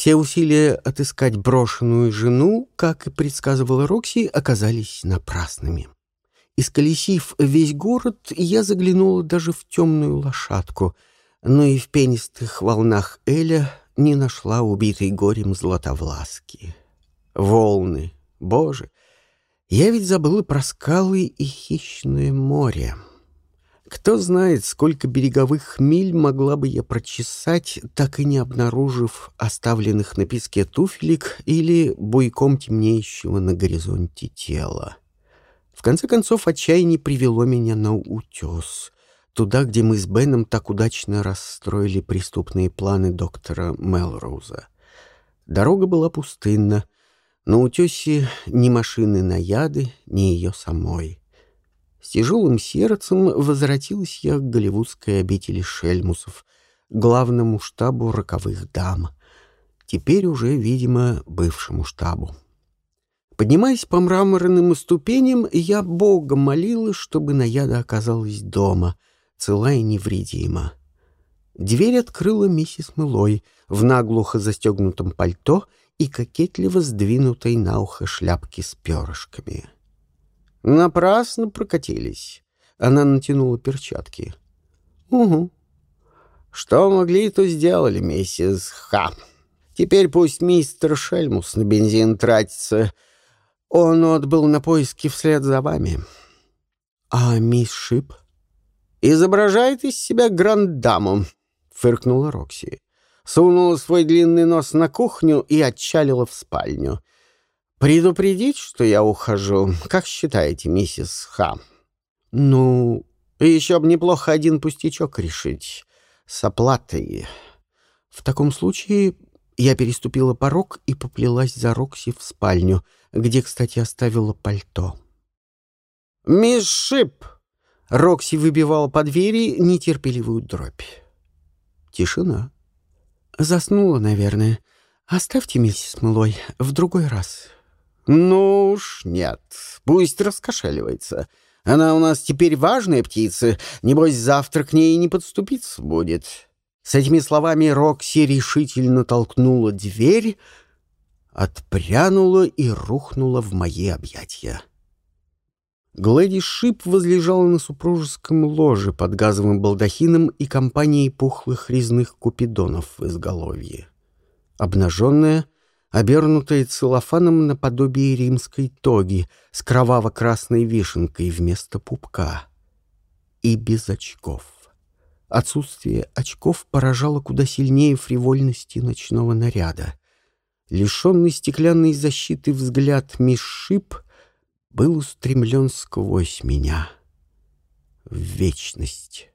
Все усилия отыскать брошенную жену, как и предсказывала Рокси, оказались напрасными. Исколесив весь город, я заглянула даже в темную лошадку, но и в пенистых волнах Эля не нашла убитой горем златовласки. Волны, боже, я ведь забыла про скалы и хищное море. Кто знает, сколько береговых миль могла бы я прочесать, так и не обнаружив оставленных на песке туфелек или буйком темнеющего на горизонте тела. В конце концов, отчаяние привело меня на утес, туда, где мы с Беном так удачно расстроили преступные планы доктора Мелроуза. Дорога была пустынна, на утесе ни машины на яды, ни ее самой. Тяжелым сердцем возвратилась я к голливудской обители шельмусов, главному штабу роковых дам. Теперь уже, видимо, бывшему штабу. Поднимаясь по мраморным ступеням, я Бога молила, чтобы Наяда оказалась дома, цела и невредима. Дверь открыла миссис Мылой в наглухо застегнутом пальто и кокетливо сдвинутой на ухо шляпки с перышками. — Напрасно прокатились. Она натянула перчатки. Угу. Что могли, то сделали, миссис Ха. Теперь пусть мистер Шельмус на бензин тратится. Он отбыл на поиски вслед за вами. А мисс Шип? Изображает из себя грандаму, фыркнула Рокси. Сунула свой длинный нос на кухню и отчалила в спальню. «Предупредить, что я ухожу? Как считаете, миссис Ха?» «Ну, еще бы неплохо один пустячок решить. С оплатой. В таком случае я переступила порог и поплелась за Рокси в спальню, где, кстати, оставила пальто. «Мисс Шип!» Рокси выбивала по двери нетерпеливую дробь. Тишина. Заснула, наверное. Оставьте миссис Мылой в другой раз. «Ну уж нет, пусть раскошеливается. Она у нас теперь важная птица, небось завтра к ней не подступиться будет». С этими словами Рокси решительно толкнула дверь, отпрянула и рухнула в мои объятия. Глэди Шип возлежала на супружеском ложе под газовым балдахином и компанией пухлых резных купидонов в изголовье. Обнаженная — обернутая целлофаном наподобие римской тоги с кроваво-красной вишенкой вместо пупка. И без очков. Отсутствие очков поражало куда сильнее фривольности ночного наряда. Лишенный стеклянной защиты взгляд мисс Шип был устремлен сквозь меня в вечность.